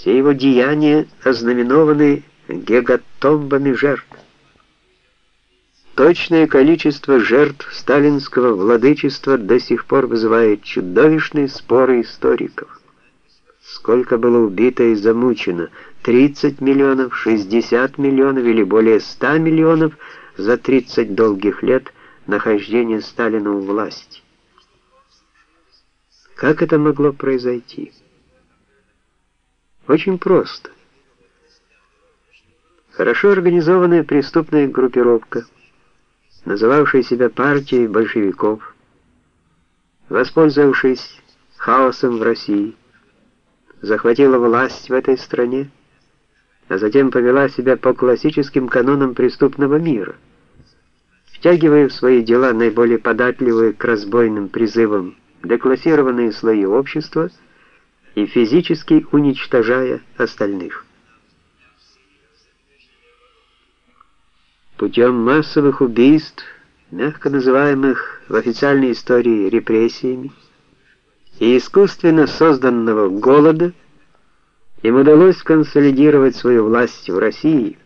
Все его деяния ознаменованы гегатомбами жертв. Точное количество жертв сталинского владычества до сих пор вызывает чудовищные споры историков. Сколько было убито и замучено? 30 миллионов, 60 миллионов или более 100 миллионов за 30 долгих лет нахождения Сталина у власти? Как это могло произойти? Очень просто. Хорошо организованная преступная группировка, называвшая себя партией большевиков, воспользовавшись хаосом в России, захватила власть в этой стране, а затем повела себя по классическим канонам преступного мира, втягивая в свои дела наиболее податливые к разбойным призывам деклассированные слои общества и физически уничтожая остальных. Путем массовых убийств, мягко называемых в официальной истории репрессиями, и искусственно созданного голода, им удалось консолидировать свою власть в России,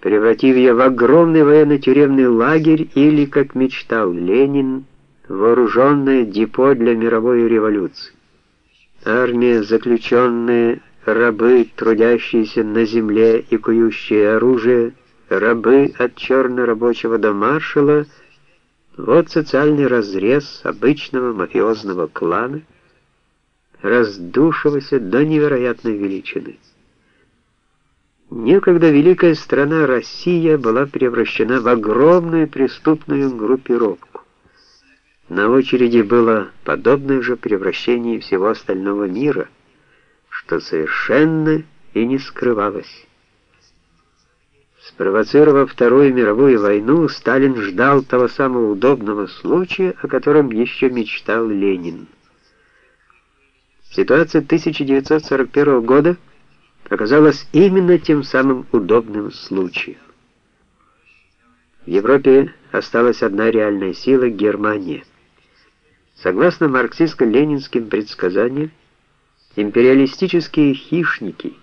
превратив ее в огромный военно-тюремный лагерь или, как мечтал Ленин, вооруженное депо для мировой революции. Армия, заключенные, рабы, трудящиеся на земле и кующие оружие, рабы от черно-рабочего до маршала — вот социальный разрез обычного мафиозного клана, раздувшегося до невероятной величины. Некогда великая страна Россия была превращена в огромную преступную группировку. На очереди было подобное же превращение всего остального мира, что совершенно и не скрывалось. Спровоцировав Вторую мировую войну, Сталин ждал того самого удобного случая, о котором еще мечтал Ленин. Ситуация 1941 года оказалась именно тем самым удобным случаем. В Европе осталась одна реальная сила — Германия. Согласно марксистско-ленинским предсказаниям, империалистические хищники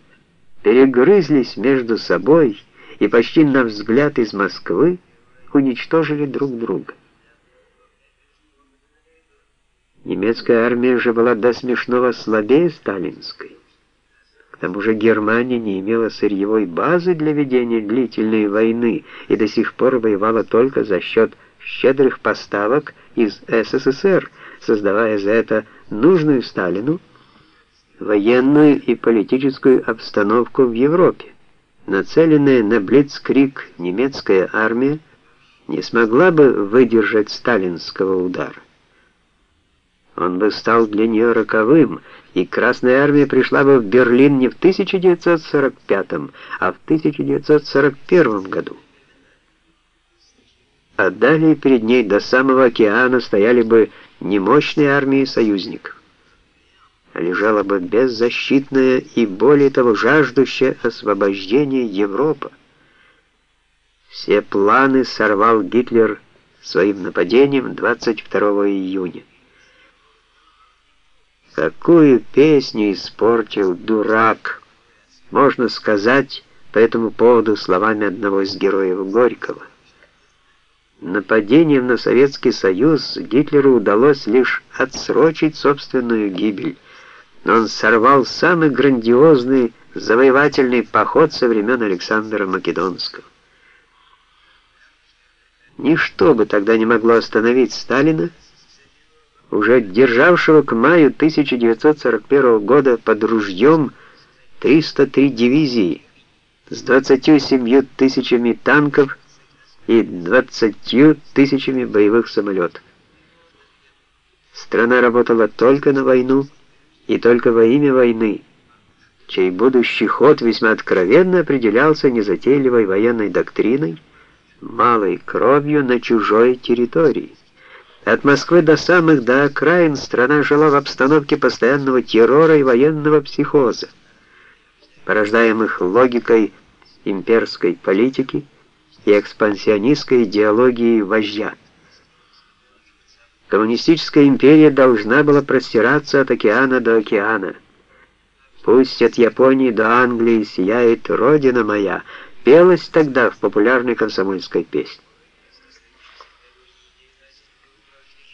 перегрызлись между собой и почти на взгляд из Москвы уничтожили друг друга. Немецкая армия же была до смешного слабее сталинской. К тому же Германия не имела сырьевой базы для ведения длительной войны и до сих пор воевала только за счет щедрых поставок из СССР, создавая за это нужную Сталину военную и политическую обстановку в Европе. Нацеленная на Блицкриг немецкая армия не смогла бы выдержать сталинского удара. Он бы стал для нее роковым, и Красная армия пришла бы в Берлин не в 1945, а в 1941 году. А далее перед ней до самого океана стояли бы немощные армии союзников лежала бы беззащитная и, более того, жаждущая освобождения Европа. Все планы сорвал Гитлер своим нападением 22 июня. Какую песню испортил дурак, можно сказать по этому поводу словами одного из героев Горького. Нападением на Советский Союз Гитлеру удалось лишь отсрочить собственную гибель но он сорвал самый грандиозный завоевательный поход со времен Александра Македонского. Ничто бы тогда не могло остановить Сталина, уже державшего к маю 1941 года под ружьем 303 дивизии с 27 тысячами танков и 20 тысячами боевых самолетов. Страна работала только на войну, и только во имя войны, чей будущий ход весьма откровенно определялся незатейливой военной доктриной, малой кровью на чужой территории. От Москвы до самых до окраин страна жила в обстановке постоянного террора и военного психоза, порождаемых логикой имперской политики и экспансионистской идеологией вождя. Коммунистическая империя должна была простираться от океана до океана. Пусть от Японии до Англии сияет родина моя, пелось тогда в популярной комсомольской песне.